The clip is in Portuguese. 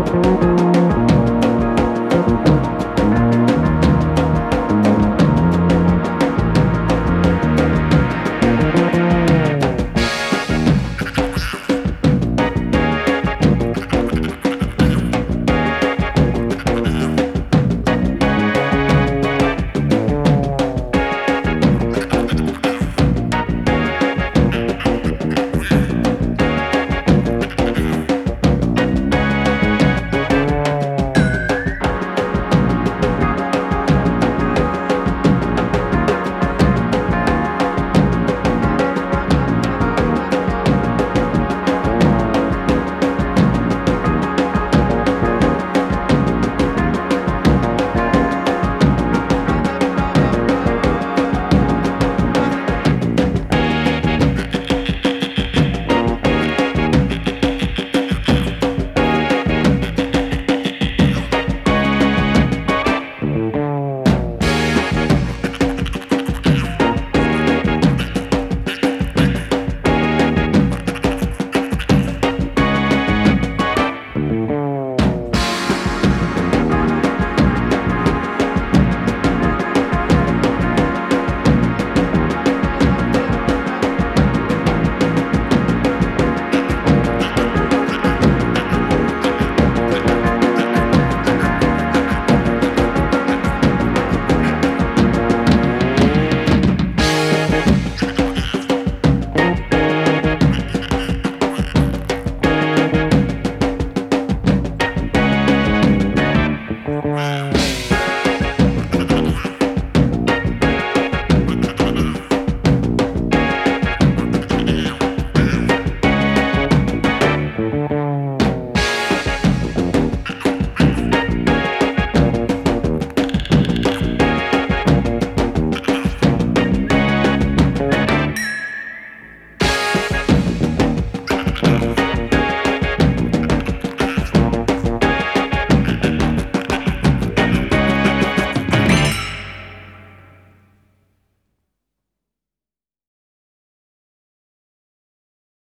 Música